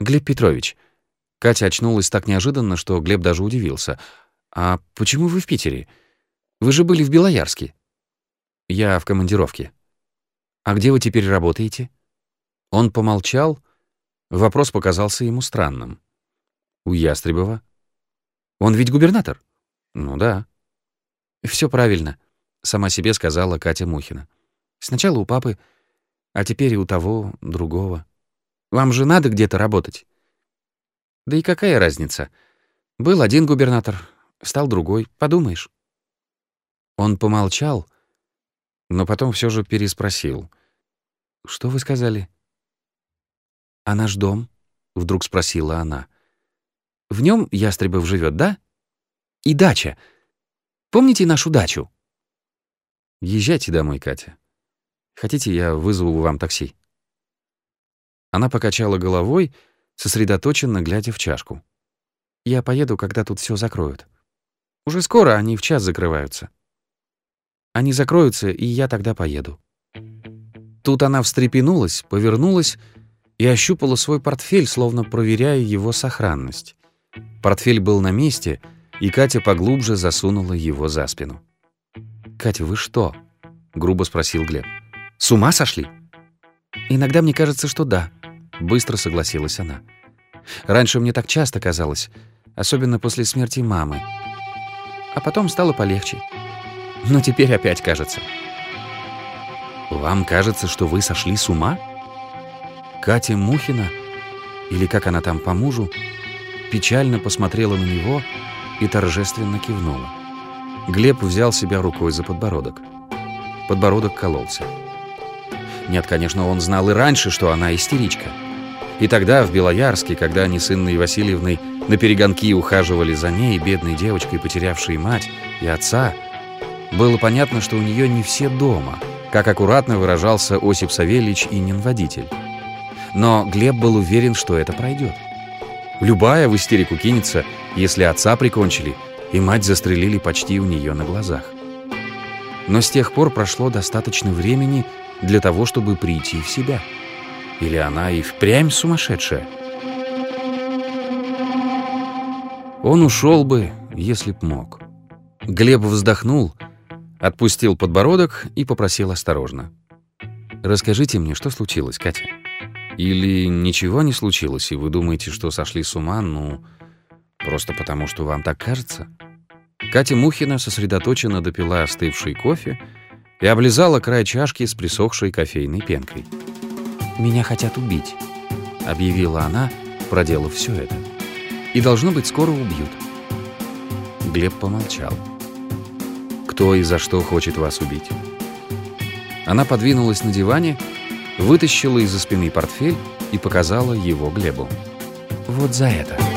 Глеб Петрович. Катя очнулась так неожиданно, что Глеб даже удивился. А почему вы в Питере? Вы же были в Белоярске. Я в командировке. А где вы теперь работаете? Он помолчал. Вопрос показался ему странным. У Ястребова. Он ведь губернатор? Ну да. Все правильно, сама себе сказала Катя Мухина. Сначала у папы, а теперь и у того, другого. Вам же надо где-то работать. Да и какая разница? Был один губернатор, стал другой, подумаешь. Он помолчал, но потом все же переспросил. «Что вы сказали?» «А наш дом?» — вдруг спросила она. «В нем Ястребов живет, да? И дача. Помните нашу дачу?» «Езжайте домой, Катя. Хотите, я вызову вам такси?» Она покачала головой, сосредоточенно глядя в чашку. «Я поеду, когда тут все закроют. Уже скоро они в час закрываются. Они закроются, и я тогда поеду». Тут она встрепенулась, повернулась и ощупала свой портфель, словно проверяя его сохранность. Портфель был на месте, и Катя поглубже засунула его за спину. «Катя, вы что?» — грубо спросил Глеб. «С ума сошли?» «Иногда мне кажется, что да», — быстро согласилась она. «Раньше мне так часто казалось, особенно после смерти мамы. А потом стало полегче. Но теперь опять кажется». «Вам кажется, что вы сошли с ума?» Катя Мухина, или как она там по мужу, печально посмотрела на него и торжественно кивнула. Глеб взял себя рукой за подбородок. Подбородок кололся. Нет, конечно, он знал и раньше, что она истеричка. И тогда, в Белоярске, когда они с Инной Васильевной на перегонки ухаживали за ней, бедной девочкой, потерявшей мать и отца, было понятно, что у нее не все дома, как аккуратно выражался Осип Савельич и водитель. Но Глеб был уверен, что это пройдет. Любая в истерику кинется, если отца прикончили, и мать застрелили почти у нее на глазах. Но с тех пор прошло достаточно времени для того, чтобы прийти в себя. Или она и впрямь сумасшедшая? Он ушел бы, если б мог. Глеб вздохнул, отпустил подбородок и попросил осторожно. «Расскажите мне, что случилось, Катя?» Или ничего не случилось, и вы думаете, что сошли с ума, ну, просто потому, что вам так кажется? Катя Мухина сосредоточенно допила остывший кофе и облизала край чашки с присохшей кофейной пенкой. «Меня хотят убить», — объявила она, проделав все это. «И, должно быть, скоро убьют». Глеб помолчал. «Кто и за что хочет вас убить?» Она подвинулась на диване вытащила из-за спины портфель и показала его Глебу. «Вот за это».